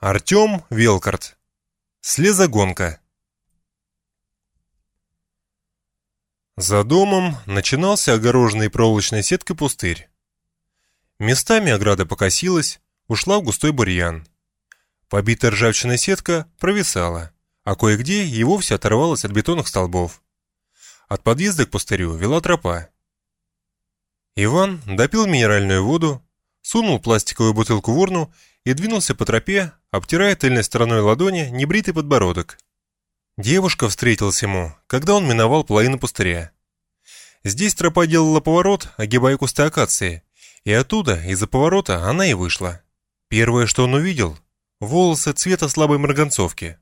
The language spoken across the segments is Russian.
Артем Велкарт. Слезогонка. За домом начинался огороженный проволочной сеткой пустырь. Местами ограда покосилась, ушла в густой бурьян. Побитая ржавчиной сетка провисала, а кое-где и вовсе оторвалась от бетонных столбов. От подъезда к пустырю вела тропа. Иван допил минеральную воду, сунул пластиковую бутылку в урну и двинулся по тропе, обтирая тыльной стороной ладони небритый подбородок. Девушка встретилась ему, когда он миновал половину пустыря. Здесь тропа делала поворот, огибая кусты акации, и оттуда, из-за поворота, она и вышла. Первое, что он увидел – волосы цвета слабой марганцовки.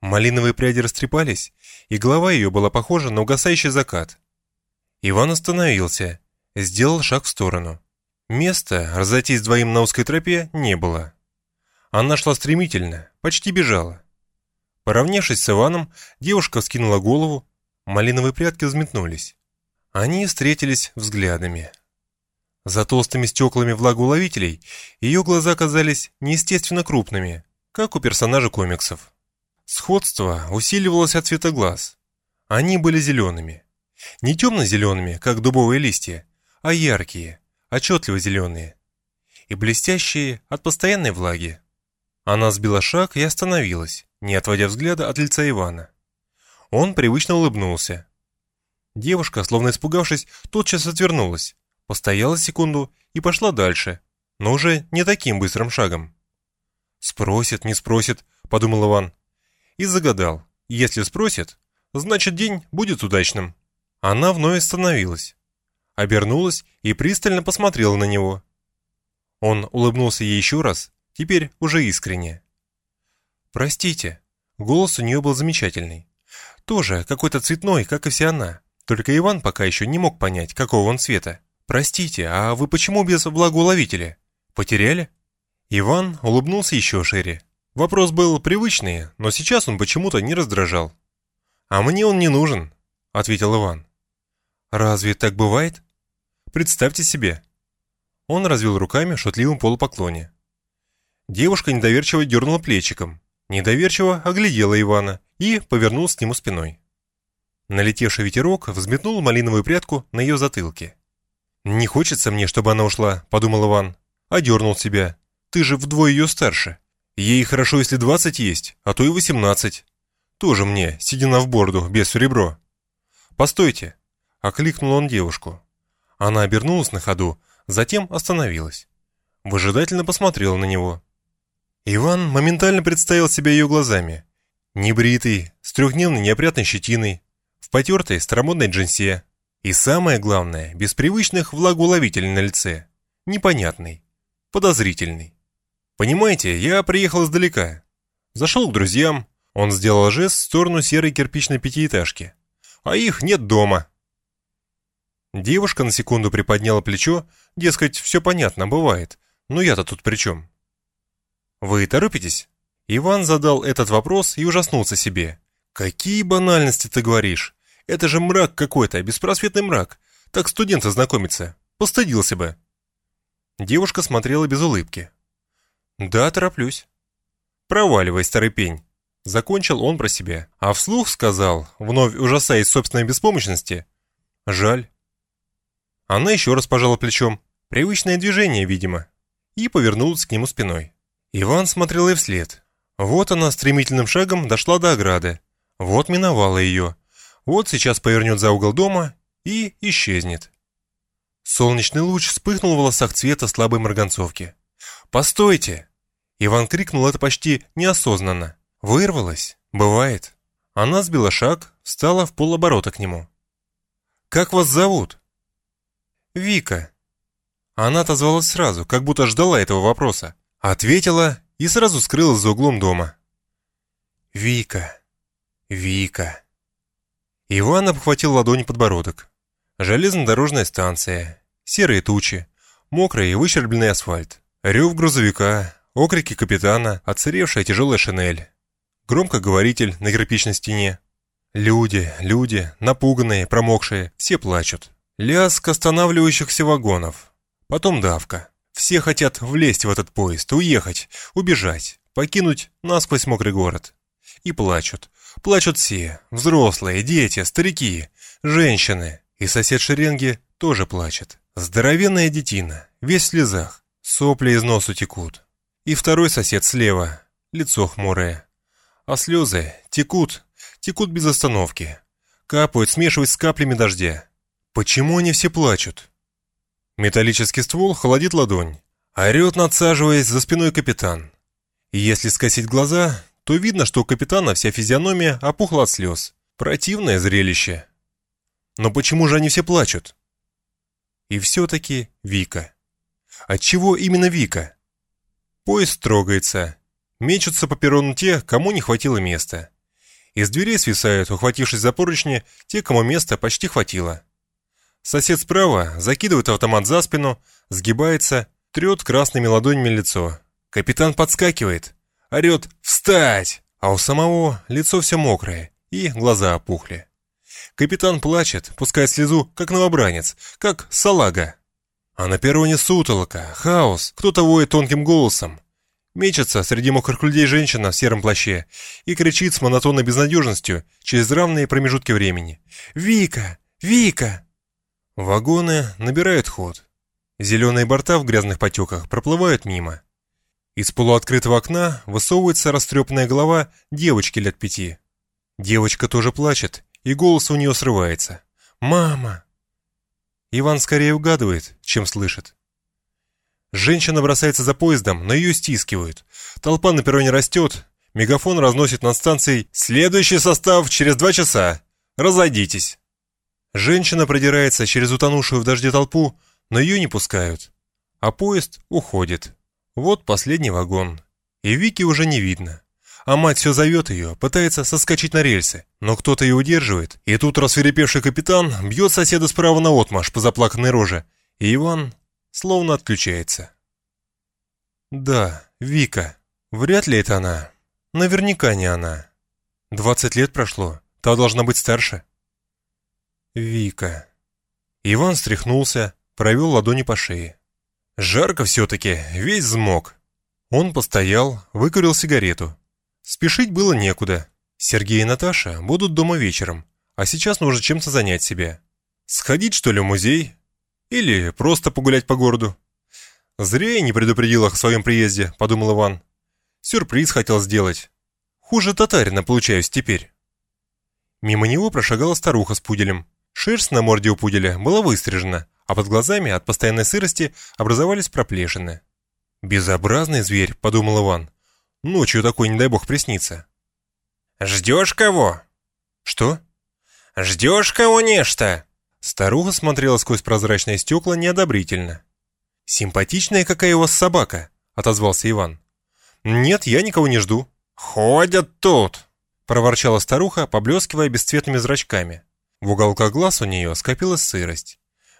Малиновые пряди растрепались, и голова ее была похожа на угасающий закат. Иван остановился, сделал шаг в сторону. Места разойтись двоим на узкой тропе не было. Она шла стремительно, почти бежала. Поравнявшись с Иваном, девушка вскинула голову, малиновые прятки взметнулись. Они встретились взглядами. За толстыми стеклами влагоуловителей ее глаза казались неестественно крупными, как у персонажа комиксов. Сходство усиливалось от цвета глаз. Они были зелеными. Не темно-зелеными, как дубовые листья, а яркие, отчетливо зеленые. И блестящие от постоянной влаги. Она сбила шаг и остановилась, не отводя взгляда от лица Ивана. Он привычно улыбнулся. Девушка, словно испугавшись, тотчас отвернулась, постояла секунду и пошла дальше, но уже не таким быстрым шагом. «Спросит, не спросит», — подумал Иван. И загадал. Если спросит, значит день будет удачным. Она вновь остановилась. Обернулась и пристально посмотрела на него. Он улыбнулся ей еще раз теперь уже искренне. «Простите». Голос у нее был замечательный. Тоже какой-то цветной, как и вся она. Только Иван пока еще не мог понять, какого он цвета. «Простите, а вы почему без влагоуловителя? Потеряли?» Иван улыбнулся еще шире. Вопрос был привычный, но сейчас он почему-то не раздражал. «А мне он не нужен», — ответил Иван. «Разве так бывает?» «Представьте себе». Он развел руками в шутливом полупоклоне. Девушка недоверчиво дернула плечиком, недоверчиво оглядела Ивана и повернулась к нему спиной. Налетевший ветерок взметнул малиновую прядку на ее затылке. «Не хочется мне, чтобы она ушла», — подумал Иван. Одернул себя. «Ты же вдвое ее старше. Ей хорошо, если двадцать есть, а то и восемнадцать. Тоже мне, седина в борду, без ребро». «Постойте!» — окликнул он девушку. Она обернулась на ходу, затем остановилась. Выжидательно посмотрела на него. Иван моментально представил себя ее глазами. Небритый, с трехдневной неопрятной щетиной, в потертой старомодной джинсе. И самое главное, без привычных влагоуловителей на лице. Непонятный, подозрительный. Понимаете, я приехал издалека. Зашел к друзьям, он сделал жест в сторону серой кирпичной пятиэтажки. А их нет дома. Девушка на секунду приподняла плечо, дескать, все понятно, бывает. Но я-то тут при чем? «Вы торопитесь?» Иван задал этот вопрос и ужаснулся себе. «Какие банальности ты говоришь? Это же мрак какой-то, беспросветный мрак. Так студенты знакомятся. Постыдился бы». Девушка смотрела без улыбки. «Да, тороплюсь». «Проваливай, старый пень». Закончил он про себя, а вслух сказал, вновь ужасаясь собственной беспомощности, «Жаль». Она еще раз пожала плечом, привычное движение, видимо, и повернулась к нему спиной. Иван смотрел ей вслед. Вот она стремительным шагом дошла до ограды. Вот миновала ее. Вот сейчас повернет за угол дома и исчезнет. Солнечный луч вспыхнул в волосах цвета слабой марганцовки. «Постойте!» Иван крикнул это почти неосознанно. Вырвалась. Бывает. Она сбила шаг, встала в полоборота к нему. «Как вас зовут?» «Вика». Она отозвалась сразу, как будто ждала этого вопроса. Ответила и сразу скрылась за углом дома. «Вика! Вика!» Иван обхватил ладонь подбородок. Железнодорожная станция, серые тучи, мокрый и выщербленный асфальт, рев грузовика, окрики капитана, отсыревшая тяжелая шинель, громкоговоритель на кирпичной стене. Люди, люди, напуганные, промокшие, все плачут. Лязг останавливающихся вагонов. Потом давка. Все хотят влезть в этот поезд, уехать, убежать, покинуть насквозь мокрый город. И плачут. Плачут все. Взрослые, дети, старики, женщины. И сосед шеренги тоже плачет. Здоровенная детина, весь в слезах. Сопли из носу текут. И второй сосед слева, лицо хмурое. А слезы текут, текут без остановки. Капают, смешиваясь с каплями дождя. Почему они все плачут? Металлический ствол холодит ладонь. Орет, надсаживаясь за спиной капитан. И если скосить глаза, то видно, что у капитана вся физиономия опухла от слез. Противное зрелище. Но почему же они все плачут? И все-таки Вика. Отчего именно Вика? Поезд трогается. Мечутся по перрону те, кому не хватило места. Из дверей свисают, ухватившись за поручни, те, кому места почти хватило. Сосед справа закидывает автомат за спину, сгибается, трет красными ладонями лицо. Капитан подскакивает, орет «Встать!», а у самого лицо все мокрое и глаза опухли. Капитан плачет, пускает слезу, как новобранец, как салага. А на перроне сутолока, хаос, кто-то воет тонким голосом. Мечется среди мокрых людей женщина в сером плаще и кричит с монотонной безнадежностью через равные промежутки времени. «Вика! Вика!» Вагоны набирают ход. Зеленые борта в грязных потеках проплывают мимо. Из полуоткрытого окна высовывается растрепанная голова девочки лет пяти. Девочка тоже плачет, и голос у нее срывается. «Мама!» Иван скорее угадывает, чем слышит. Женщина бросается за поездом, но ее стискивают. Толпа на перроне растет. Мегафон разносит над станцией «Следующий состав через два часа! Разойдитесь!» Женщина продирается через утонувшую в дожде толпу, но ее не пускают. А поезд уходит. Вот последний вагон. И Вики уже не видно. А мать все зовет ее, пытается соскочить на рельсы, но кто-то ее удерживает, и тут рассверепевший капитан бьет соседа справа на отмаш по заплаканной роже, и Иван словно отключается. Да, Вика. Вряд ли это она. Наверняка не она. Двадцать лет прошло, та должна быть старше. Вика. Иван встряхнулся, провел ладони по шее. Жарко все-таки, весь взмок. Он постоял, выкурил сигарету, Спешить было некуда. Сергей и Наташа будут дома вечером, а сейчас нужно чем-то занять себя. Сходить, что ли, в музей? Или просто погулять по городу? Зря я не предупредил их о своем приезде, подумал Иван. Сюрприз хотел сделать. Хуже татарина получаюсь теперь. Мимо него прошагала старуха с пуделем. Шерсть на морде у пуделя была выстрижена, а под глазами от постоянной сырости образовались проплешины. «Безобразный зверь», — подумал Иван. Ночью такой, не дай бог, приснится. «Ждешь кого?» «Что?» «Ждешь кого нечто?» Старуха смотрела сквозь прозрачные стекла неодобрительно. «Симпатичная какая у вас собака», — отозвался Иван. «Нет, я никого не жду». «Ходят тут», — проворчала старуха, поблескивая бесцветными зрачками. В уголках глаз у нее скопилась сырость.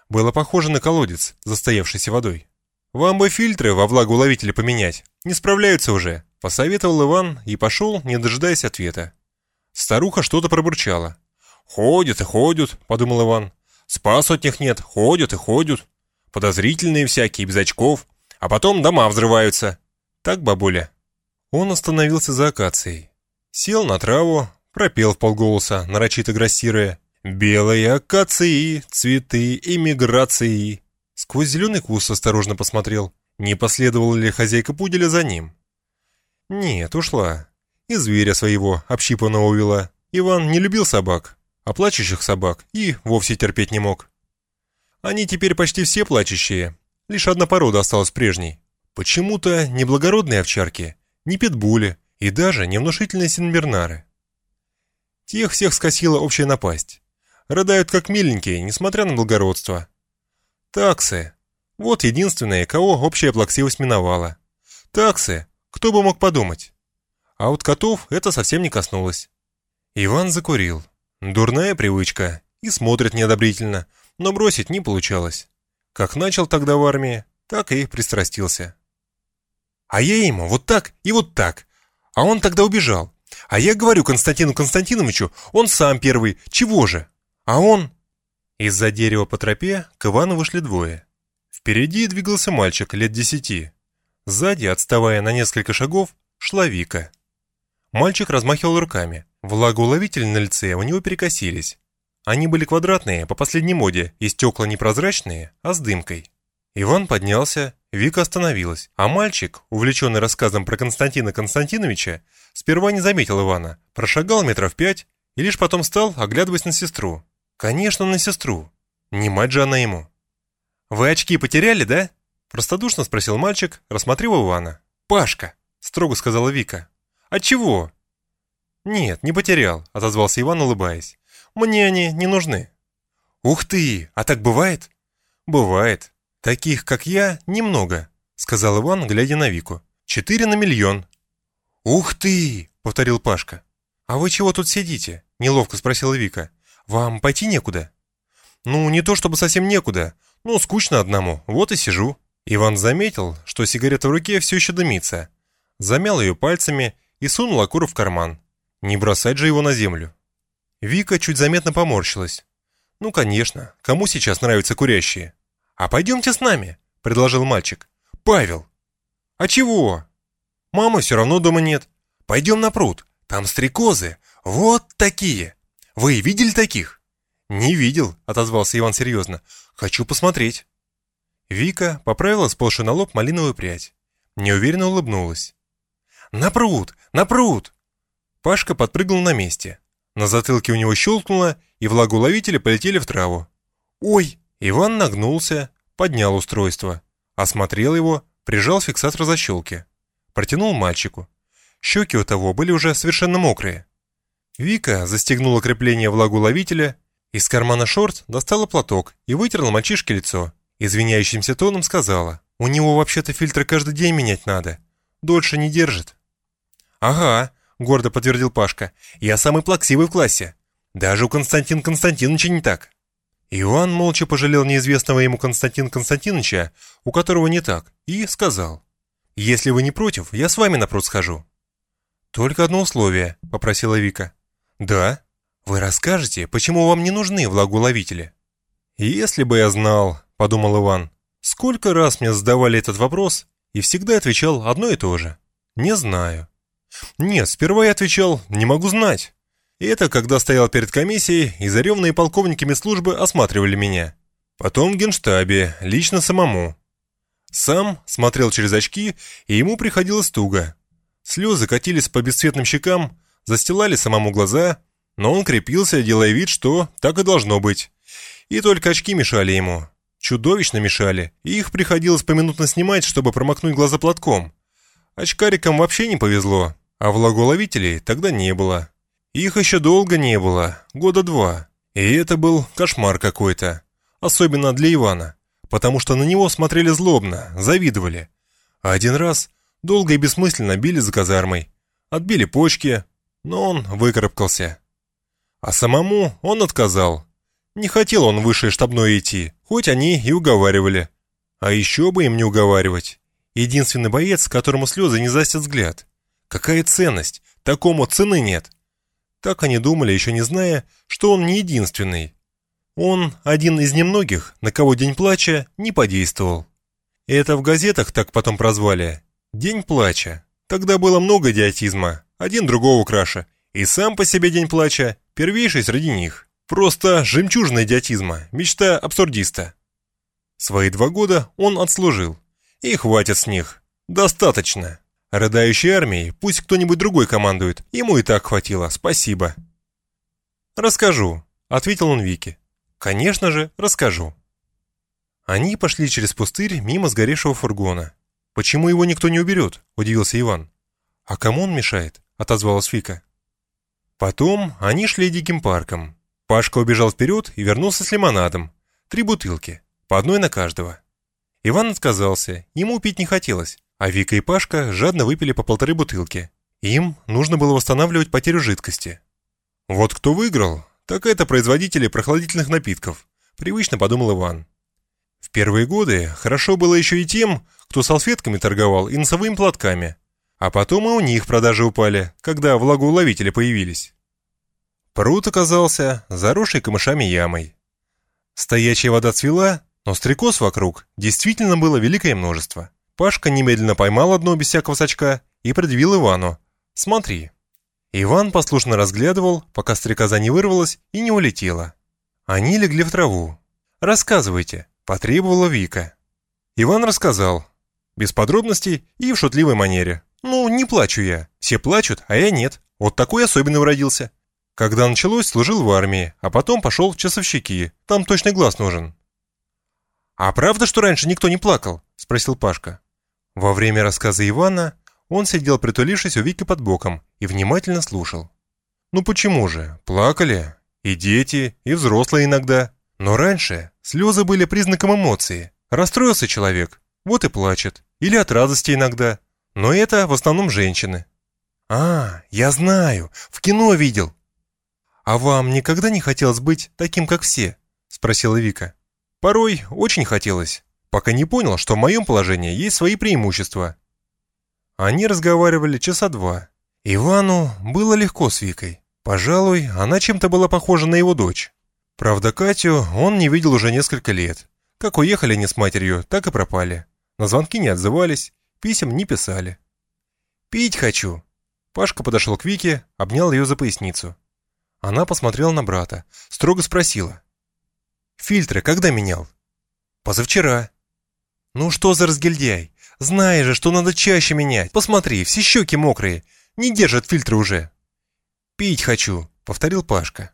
Было похоже на колодец, застоявшийся водой. «Вам бы фильтры во влагоуловителе поменять, не справляются уже», Посоветовал Иван и пошел, не дожидаясь ответа. Старуха что-то пробурчала. «Ходят и ходят», — подумал Иван. «Спасу от них нет, ходят и ходят. Подозрительные всякие, без очков. А потом дома взрываются. Так, бабуля?» Он остановился за акацией. Сел на траву, пропел в полголоса, нарочито грассируя. «Белые акации, цветы иммиграции». Сквозь зеленый куст осторожно посмотрел, не последовала ли хозяйка пуделя за ним. Нет, ушла. И зверя своего общипанного увела. Иван не любил собак, а плачущих собак и вовсе терпеть не мог. Они теперь почти все плачущие. Лишь одна порода осталась прежней. Почему-то не благородные овчарки, не питбули и даже не внушительные синбернары. Тех всех скосила общая напасть. Рыдают как миленькие, несмотря на благородство. Таксы. Вот единственные, кого общая плаксивость миновала. Таксы, кто бы мог подумать? А вот котов это совсем не коснулось. Иван закурил. Дурная привычка. И смотрит неодобрительно, но бросить не получалось. Как начал тогда в армии, так и пристрастился. А я ему вот так и вот так. А он тогда убежал. А я говорю Константину Константиновичу, он сам первый, чего же? А он... Из-за дерева по тропе к Ивану вышли двое. Впереди двигался мальчик лет десяти. Сзади, отставая на несколько шагов, шла Вика. Мальчик размахивал руками. Влагоуловители на лице у него перекосились. Они были квадратные, по последней моде, и стекла не прозрачные, а с дымкой. Иван поднялся, Вика остановилась, а мальчик, увлеченный рассказом про Константина Константиновича, сперва не заметил Ивана, прошагал метров пять и лишь потом стал, оглядываясь на сестру. Конечно, на сестру. Не мать же она ему. «Вы очки потеряли, да?» Простодушно спросил мальчик, рассмотрев Ивана. «Пашка», — строго сказала Вика. «От чего?» «Нет, не потерял», — отозвался Иван, улыбаясь. Мне они не нужны». «Ух ты! А так бывает?» «Бывает. Таких, как я, немного», — сказал Иван, глядя на Вику. «Четыре на миллион». «Ух ты!» — повторил Пашка. «А вы чего тут сидите?» — неловко спросила Вика. «Вам пойти некуда?» «Ну, не то чтобы совсем некуда. Ну, скучно одному, вот и сижу». Иван заметил, что сигарета в руке все еще дымится. Замял ее пальцами и сунул окурок в карман. Не бросать же его на землю. Вика чуть заметно поморщилась. «Ну, конечно, кому сейчас нравятся курящие?» «А пойдемте с нами», — предложил мальчик. «Павел». «А чего?» «Мамы все равно дома нет. Пойдем на пруд. Там стрекозы. Вот такие. Вы видели таких?» «Не видел», — отозвался Иван серьезно. «Хочу посмотреть». Вика поправила сползшую на лоб малиновую прядь. Неуверенно улыбнулась. «На пруд! На пруд!» Пашка подпрыгнул на месте. На затылке у него щелкнуло, и влагоуловители полетели в траву. «Ой!» Иван нагнулся, поднял устройство, осмотрел его, прижал фиксатор защелки. Протянул мальчику. Щеки у того были уже совершенно мокрые. Вика застегнула крепление влагоуловителя, из кармана шорт достала платок и вытерла мальчишке лицо. Извиняющимся тоном сказала, «У него вообще-то фильтры каждый день менять надо. Дольше не держит». «Ага, — гордо подтвердил Пашка. «Я самый плаксивый в классе. Даже у Константина Константиновича не так». Иван молча пожалел неизвестного ему Константина Константиновича, у которого не так, и сказал. «Если вы не против, я с вами напрот схожу». «Только одно условие», — попросила Вика. «Да? Вы расскажете, почему вам не нужны влагоуловители?» «Если бы я знал», — подумал Иван, «сколько раз мне задавали этот вопрос, и всегда отвечал одно и то же. Не знаю». Нет, сперва я отвечал «не могу знать». И это когда стоял перед комиссией, и заревные полковники медслужбы осматривали меня. Потом в генштабе, лично самому. Сам смотрел через очки, и ему приходилось туго. Слезы катились по бесцветным щекам, застилали самому глаза, но он крепился, делая вид, что так и должно быть. И только очки мешали ему. Чудовищно мешали, и их приходилось поминутно снимать, чтобы промокнуть глаза платком. Очкарикам вообще не повезло. А влаголовителей тогда не было. Их еще долго не было, года два. И это был кошмар какой-то. Особенно для Ивана, потому что на него смотрели злобно, завидовали. А один раз долго и бессмысленно били за казармой. Отбили почки, но он выкарабкался. А самому он отказал. Не хотел он выше штабной идти, хоть они и уговаривали. А еще бы им не уговаривать. Единственный боец, которому слезы не застят взгляд. Какая ценность? Такому цены нет. Так они думали, еще не зная, что он не единственный. Он один из немногих, на кого День плача не подействовал. Это в газетах так потом прозвали. День плача. Тогда было много идиотизма, один другого краше. И сам по себе День плача, первейший среди них. Просто жемчужина идиотизма, мечта абсурдиста. Свои два года он отслужил. И хватит с них. Достаточно. Рыдающей армией пусть кто-нибудь другой командует, ему и так хватило, спасибо. «Расскажу», — ответил он Вике. «Конечно же, расскажу». Они пошли через пустырь мимо сгоревшего фургона. «Почему его никто не уберет?» – удивился Иван. «А кому он мешает?» – отозвалась Вика. Потом они шли диким парком. Пашка убежал вперед и вернулся с лимонадом. Три бутылки, по одной на каждого. Иван отказался, ему пить не хотелось, а Вика и Пашка жадно выпили по полторы бутылки. Им нужно было восстанавливать потерю жидкости. «Вот кто выиграл, так это производители прохладительных напитков», привычно подумал Иван. В первые годы хорошо было еще и тем, кто салфетками торговал и носовыми платками. А потом и у них продажи упали, когда влагоуловители появились. Пруд оказался заросшей камышами ямой. Стоячая вода цвела, но стрекоз вокруг действительно было великое множество. Пашка немедленно поймал одно без всякого сачка и предъявил Ивану. «Смотри». Иван послушно разглядывал, пока стрекоза не вырвалась и не улетела. Они легли в траву. «Рассказывайте», – потребовала Вика. Иван рассказал. Без подробностей и в шутливой манере. «Ну, не плачу я. Все плачут, а я нет. Вот такой особенный уродился. Когда началось, служил в армии, а потом пошел в часовщики. Там точный глаз нужен». «А правда, что раньше никто не плакал?» – спросил Пашка. Во время рассказа Ивана он сидел притулившись у Вики под боком и внимательно слушал. «Ну почему же? Плакали. И дети, и взрослые иногда. Но раньше слезы были признаком эмоции. Расстроился человек, вот и плачет. Или от радости иногда. Но это в основном женщины». «А, я знаю, в кино видел». «А вам никогда не хотелось быть таким, как все?» – спросила Вика. «Порой очень хотелось, пока не понял, что в моем положении есть свои преимущества». Они разговаривали часа два. Ивану было легко с Викой. Пожалуй, она чем-то была похожа на его дочь. Правда, Катю он не видел уже несколько лет. Как уехали они с матерью, так и пропали. На звонки не отзывались, писем не писали. «Пить хочу!» Пашка подошел к Вике, обнял ее за поясницу. Она посмотрела на брата, строго спросила. «Фильтры когда менял?» «Позавчера». «Ну что за разгильдяй? Знаешь же, что надо чаще менять. Посмотри, все щеки мокрые. Не держат фильтры уже». «Пить хочу», — повторил Пашка.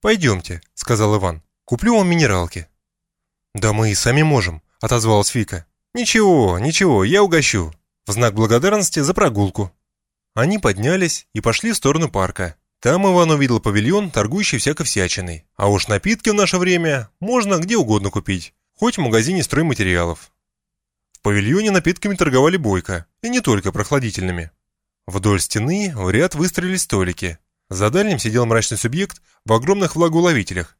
«Пойдемте», — сказал Иван. «Куплю вам минералки». «Да мы и сами можем», — отозвалась Вика. «Ничего, ничего, я угощу. В знак благодарности за прогулку». Они поднялись и пошли в сторону парка. Там Иван увидел павильон, торгующий всякой всячиной. А уж напитки в наше время можно где угодно купить, хоть в магазине стройматериалов. В павильоне напитками торговали бойко, и не только прохладительными. Вдоль стены в ряд выстроились столики. За дальним сидел мрачный субъект в огромных влагоуловителях.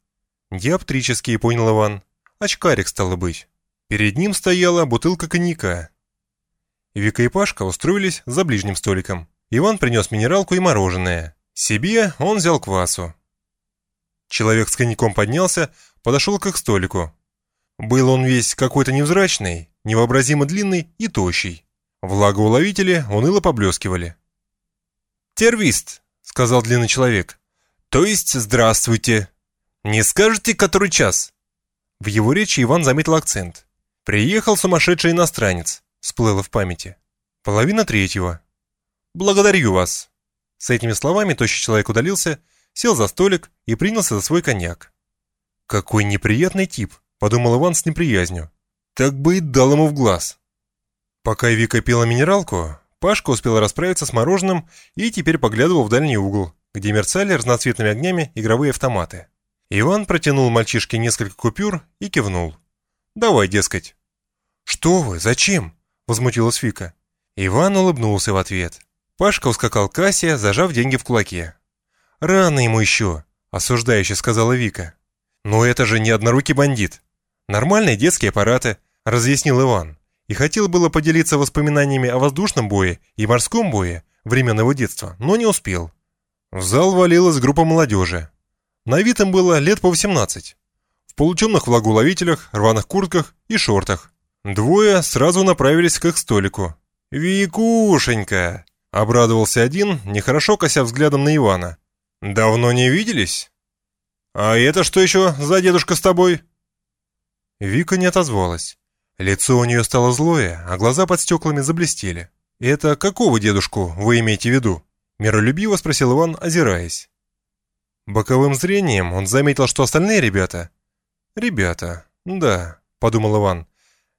Диоптрический, понял Иван. Очкарик, стало быть. Перед ним стояла бутылка коньяка. Вика и Пашка устроились за ближним столиком. Иван принес минералку и мороженое. Себе он взял квасу. Человек с коньяком поднялся, подошел к их столику. Был он весь какой-то невзрачный, невообразимо длинный и тощий. Влагоуловители уныло поблескивали. «Тервист», — сказал длинный человек. «То есть здравствуйте. Не скажете, который час?» В его речи Иван заметил акцент. «Приехал сумасшедший иностранец», — всплыло в памяти. «Половина третьего». «Благодарю вас». С этими словами тощий человек удалился, сел за столик и принялся за свой коньяк. «Какой неприятный тип», — подумал Иван с неприязнью. «Так бы и дал ему в глаз». Пока Вика пила минералку, Пашка успел расправиться с мороженым и теперь поглядывал в дальний угол, где мерцали разноцветными огнями игровые автоматы. Иван протянул мальчишке несколько купюр и кивнул. «Давай, дескать». «Что вы, зачем?» — возмутилась Вика. Иван улыбнулся в ответ. Пашка ускакал к кассе, зажав деньги в кулаке. «Рано ему еще», — осуждающе сказала Вика. «Но это же не однорукий бандит. Нормальные детские аппараты», — разъяснил Иван. И хотел было поделиться воспоминаниями о воздушном бое и морском бое времен его детства, но не успел. В зал валилась группа молодежи. На вид им было лет по 18. В полутемных влагоуловителях, рваных куртках и шортах. Двое сразу направились к их столику. «Викушенька!» Обрадовался один, нехорошо кося взглядом на Ивана. «Давно не виделись?» «А это что еще за дедушка с тобой?» Вика не отозвалась. Лицо у нее стало злое, а глаза под стеклами заблестели. «Это какого дедушку вы имеете в виду?» Миролюбиво спросил Иван, озираясь. Боковым зрением он заметил, что остальные ребята... «Ребята, да», — подумал Иван.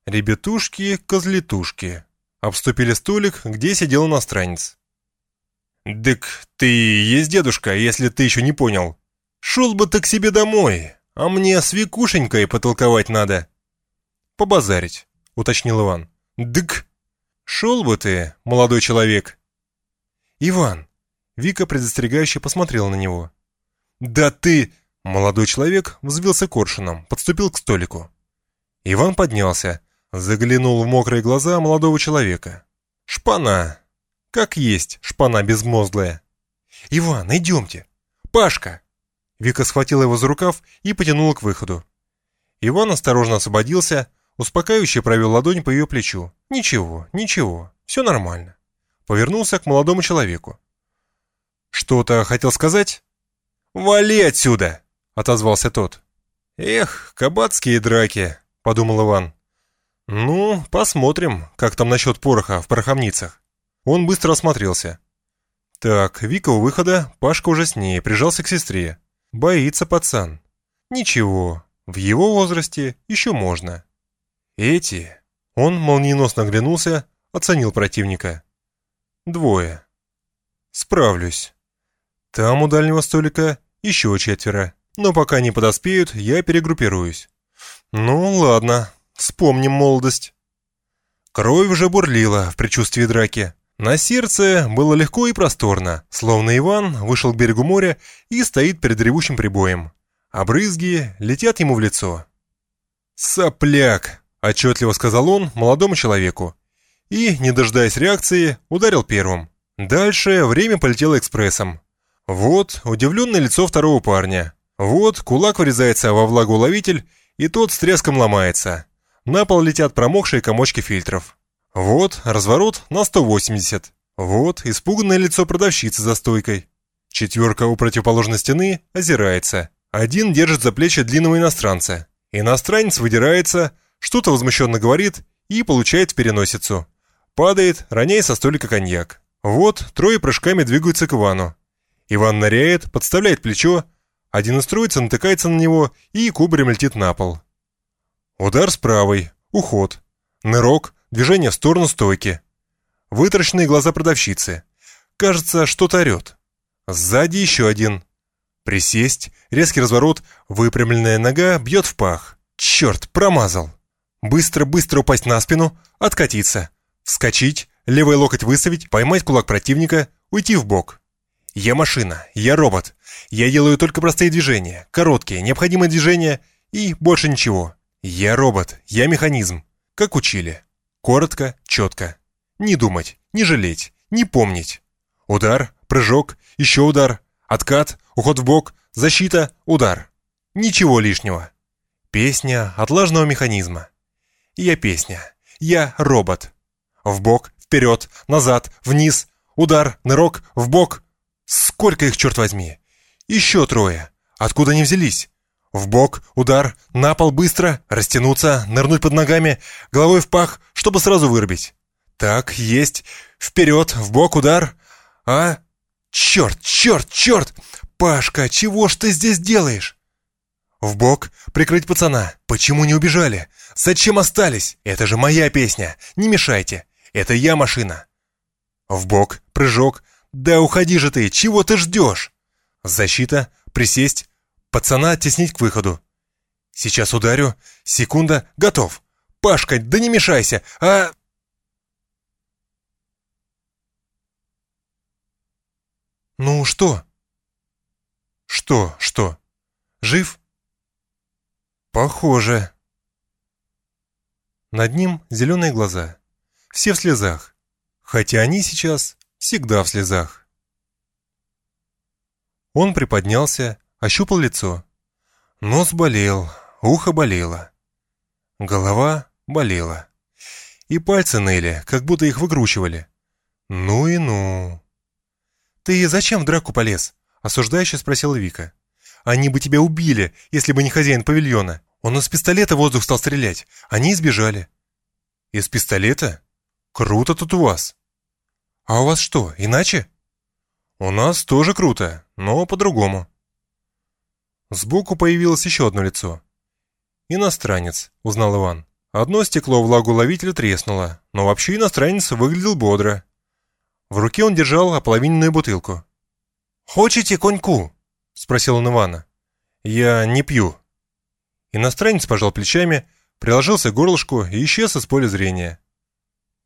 «Ребятушки-козлетушки» обступили столик, где сидел иностранец. «Дык, ты есть дедушка, если ты еще не понял. Шел бы ты к себе домой, а мне с Викушенькой потолковать надо». «Побазарить», — уточнил Иван. «Дык, шел бы ты, молодой человек». «Иван», — Вика предостерегающе посмотрела на него. «Да ты...» — молодой человек взвился коршуном, подступил к столику. Иван поднялся, Заглянул в мокрые глаза молодого человека. «Шпана! Как есть шпана безмозглая!» «Иван, идемте!» «Пашка!» Вика схватила его за рукав и потянула к выходу. Иван осторожно освободился, успокаивающе провел ладонь по ее плечу. «Ничего, ничего, все нормально. повернулся к молодому человеку. «Что-то хотел сказать?» «Вали отсюда!» — отозвался тот. «Эх, кабацкие драки!» — подумал Иван. «Ну, посмотрим, как там насчет пороха в пороховницах». Он быстро осмотрелся. Так, Вика у выхода, Пашка уже с ней, прижался к сестре. Боится пацан. Ничего, в его возрасте еще можно. Эти... Он молниеносно оглянулся, оценил противника. Двое. Справлюсь. Там у дальнего столика еще четверо. Но пока не подоспеют, я перегруппируюсь. Ну, ладно, вспомним молодость. Кровь уже бурлила в предчувствии драки. На сердце было легко и просторно, словно Иван вышел к берегу моря и стоит перед ревущим прибоем. А брызги летят ему в лицо. «Сопляк!» – отчетливо сказал он молодому человеку. И, не дожидаясь реакции, ударил первым. Дальше время полетело экспрессом. Вот удивленное лицо второго парня. Вот кулак вырезается во влагоуловитель, и тот с треском ломается. На пол летят промокшие комочки фильтров. Вот разворот на 180. Вот испуганное лицо продавщицы за стойкой. Четверка у противоположной стены озирается. Один держит за плечи длинного иностранца. Иностранец выдирается, что-то возмущенно говорит и получает в переносицу. Падает, роняя со столика коньяк. Вот трое прыжками двигаются к Ивану. Иван ныряет, подставляет плечо, один из троицы натыкается на него и кубарем летит на пол. Удар с правой, уход, нырок, движение в сторону стойки. Вытраченные глаза продавщицы. Кажется, что-то орет. Сзади еще один. Присесть, резкий разворот, выпрямленная нога бьет в пах. Черт, промазал. Быстро-быстро упасть на спину, откатиться. Вскочить, левый локоть выставить, поймать кулак противника, уйти в бок. Я машина, я робот. Я делаю только простые движения, короткие, необходимые движения и больше ничего. Я робот, я механизм. Как учили. Коротко, четко. Не думать, не жалеть, не помнить. Удар, прыжок, еще удар, откат, уход в бок, защита, удар. Ничего лишнего. Песня отлажного механизма. Я песня. Я робот. В бок, вперед, назад, вниз, удар, нырок, в бок. Сколько их, черт возьми? Еще трое. Откуда они взялись? В бок, удар, на пол быстро, растянуться, нырнуть под ногами, головой в пах, чтобы сразу вырубить. Так, есть. Вперед, в бок, удар. А? Черт, черт, черт! Пашка, чего ж ты здесь делаешь? В бок, прикрыть пацана. Почему не убежали? Зачем остались? Это же моя песня. Не мешайте. Это я машина. В бок, прыжок. Да уходи же ты, чего ты ждешь? Защита, присесть, Пацана оттеснить к выходу. Сейчас ударю. Секунда. Готов. Пашка, да не мешайся, а... Ну, что? Что, что? Жив? Похоже. Над ним зеленые глаза. Все в слезах. Хотя они сейчас всегда в слезах. Он приподнялся, ощупал лицо. Нос болел, ухо болело. Голова болела. И пальцы ныли, как будто их выкручивали. Ну и ну. «Ты зачем в драку полез?» — осуждающе спросила Вика. «Они бы тебя убили, если бы не хозяин павильона. Он из пистолета воздух стал стрелять. Они избежали». «Из пистолета? Круто тут у вас». «А у вас что, иначе?» «У нас тоже круто, но по-другому». Сбоку появилось еще одно лицо. «Иностранец», — узнал Иван. Одно стекло влагуловителя треснуло, но вообще иностранец выглядел бодро. В руке он держал ополовиненную бутылку. «Хочете коньку?» — спросил он Ивана. «Я не пью». Иностранец пожал плечами, приложился к горлышку и исчез из поля зрения.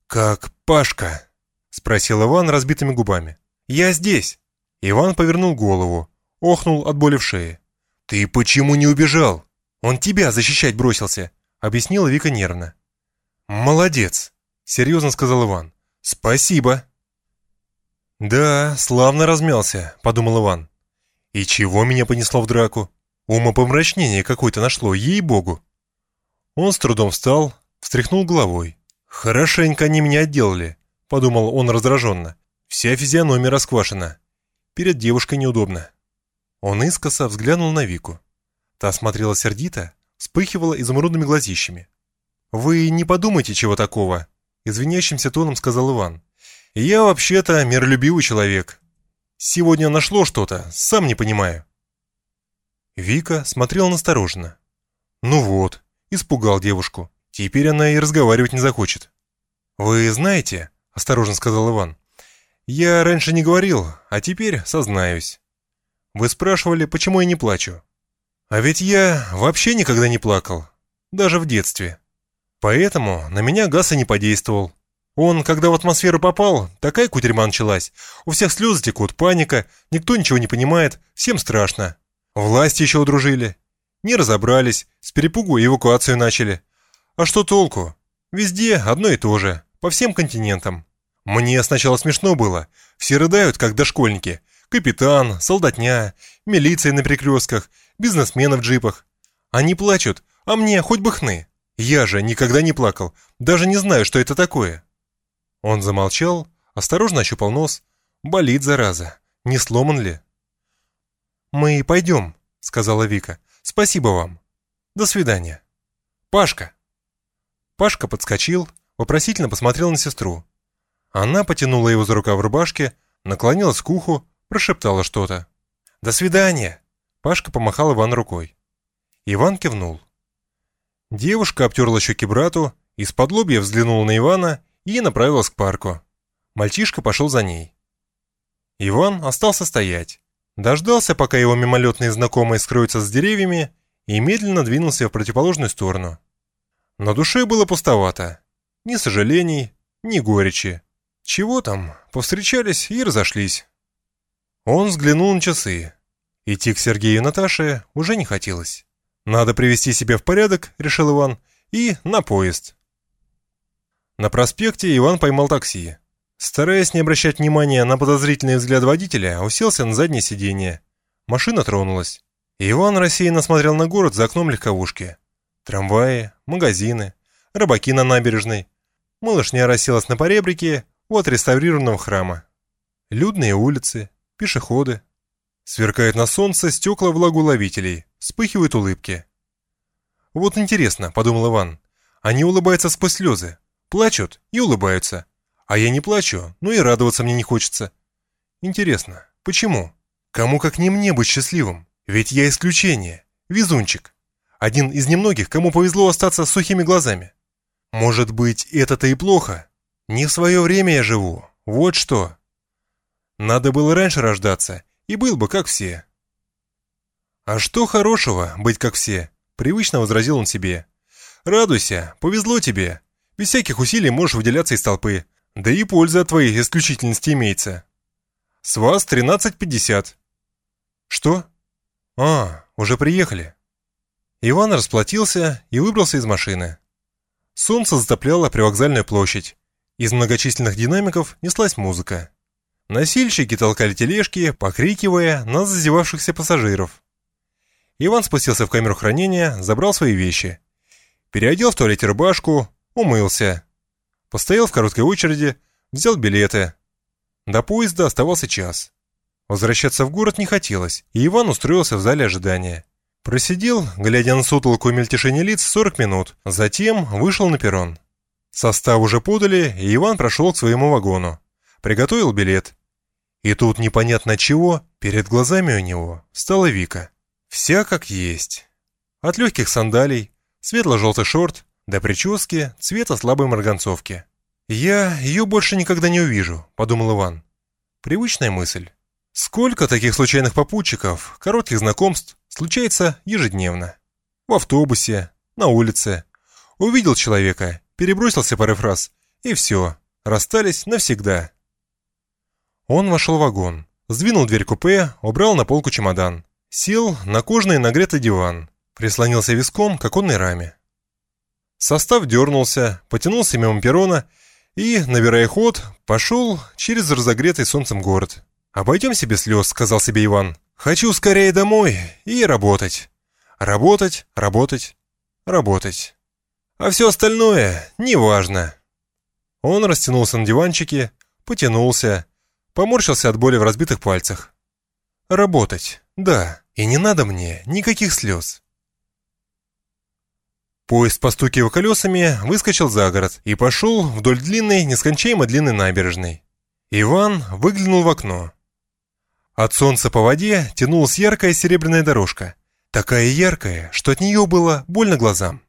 «Как Пашка?» — спросил Иван разбитыми губами. «Я здесь!» Иван повернул голову, охнул от боли в шее. «Ты почему не убежал? Он тебя защищать бросился», — объяснила Вика нервно. «Молодец», — серьезно сказал Иван. «Спасибо». «Да, славно размялся», — подумал Иван. «И чего меня понесло в драку? Умопомрачнение какое-то нашло, ей-богу». Он с трудом встал, встряхнул головой. «Хорошенько они меня отделали. — подумал он раздраженно. «Вся физиономия расквашена. Перед девушкой неудобно». Он искоса взглянул на Вику. Та смотрела сердито, вспыхивала изумрудными глазищами. «Вы не подумайте чего такого», — извиняющимся тоном сказал Иван. «Я вообще-то миролюбивый человек. Сегодня нашло что-то, сам не понимаю». Вика смотрела настороженно. «Ну вот», — испугал девушку. «Теперь она и разговаривать не захочет». «Вы знаете», — осторожно сказал Иван, «я раньше не говорил, а теперь сознаюсь. Вы спрашивали, почему я не плачу. А ведь я вообще никогда не плакал, даже в детстве. Поэтому на меня газ и не подействовал. Он, когда в атмосферу попал, такая кутерьма началась. У всех слезы текут, паника, никто ничего не понимает, всем страшно. Власти еще удружили. Не разобрались, с перепугу эвакуацию начали. А что толку? Везде одно и то же, по всем континентам. Мне сначала смешно было. Все рыдают, как дошкольники. Капитан, солдатня, милиция на перекрестках, бизнесмены в джипах. Они плачут, а мне хоть бы хны. Я же никогда не плакал, даже не знаю, что это такое. Он замолчал, осторожно ощупал нос. Болит, зараза. Не сломан ли? «Мы пойдем», — сказала Вика. «Спасибо вам. До свидания». «Пашка!» Пашка подскочил, вопросительно посмотрел на сестру. Она потянула его за рукав рубашки, наклонилась к уху, прошептала что-то. «До свидания!» Пашка помахал Ивану рукой. Иван кивнул. Девушка обтерла щеки брату, из-под лобья взглянула на Ивана и направилась к парку. Мальчишка пошел за ней. Иван остался стоять. Дождался, пока его мимолетные знакомые скроются с деревьями, и медленно двинулся в противоположную сторону. На душе было пустовато. Ни сожалений, ни горечи. Чего там, повстречались и разошлись. Он взглянул на часы. Идти к Сергею и Наташе уже не хотелось. «Надо привести себя в порядок», — решил Иван, — «и на поезд». На проспекте Иван поймал такси. Стараясь не обращать внимания на подозрительный взгляд водителя, уселся на заднее сиденье. Машина тронулась. Иван рассеянно смотрел на город за окном легковушки. Трамваи, магазины, рыбаки на набережной. Малышня расселась на поребрике у отреставрированного храма. Людные улицы, пешеходы. Сверкают на солнце стекла влагоуловителей, вспыхивают улыбки. «Вот интересно», — подумал Иван, — «они улыбаются сквозь слезы, плачут и улыбаются. А я не плачу, но и радоваться мне не хочется. Интересно, почему? Кому как не мне быть счастливым? Ведь я исключение, везунчик. Один из немногих, кому повезло остаться с сухими глазами. Может быть, это-то и плохо? Не в свое время я живу, вот что. Надо было раньше рождаться, и был бы как все. «А что хорошего быть как все?» — привычно возразил он себе. «Радуйся, повезло тебе. Без всяких усилий можешь выделяться из толпы. Да и польза от твоей исключительности имеется. С вас 13.50. Что? А, уже приехали. Иван расплатился и выбрался из машины. Солнце затопляло привокзальную площадь. Из многочисленных динамиков неслась музыка. Носильщики толкали тележки, покрикивая на зазевавшихся пассажиров. Иван спустился в камеру хранения, забрал свои вещи. Переодел в туалете рубашку, умылся. Постоял в короткой очереди, взял билеты. До поезда оставался час. Возвращаться в город не хотелось, и Иван устроился в зале ожидания. Просидел, глядя на сутолку и мельтешение лиц, 40 минут, затем вышел на перрон. Состав уже подали, и Иван прошел к своему вагону. Приготовил билет. И тут непонятно чего, перед глазами у него стала Вика. Вся как есть. От легких сандалий, светло-желтый шорт, до прически цвета слабой марганцовки. «Я ее больше никогда не увижу», — подумал Иван. Привычная мысль. Сколько таких случайных попутчиков, коротких знакомств случается ежедневно. В автобусе, на улице. Увидел человека, перебросился пару фраз, и все, расстались навсегда. Он вошел в вагон, сдвинул дверь купе, убрал на полку чемодан. Сел на кожаный нагретый диван, прислонился виском к оконной раме. Состав дернулся, потянулся мимо перрона и, набирая ход, пошел через разогретый солнцем город. «Обойдемся без слез», — сказал себе Иван. «Хочу скорее домой и работать. Работать, работать, работать. А все остальное неважно». Он растянулся на диванчике, потянулся, поморщился от боли в разбитых пальцах. Работать, да, и не надо мне никаких слез. Поезд, постукивая колесами, выскочил за город и пошел вдоль длинной, нескончаемо длинной набережной. Иван выглянул в окно. От солнца по воде тянулась яркая серебряная дорожка, такая яркая, что от нее было больно глазам.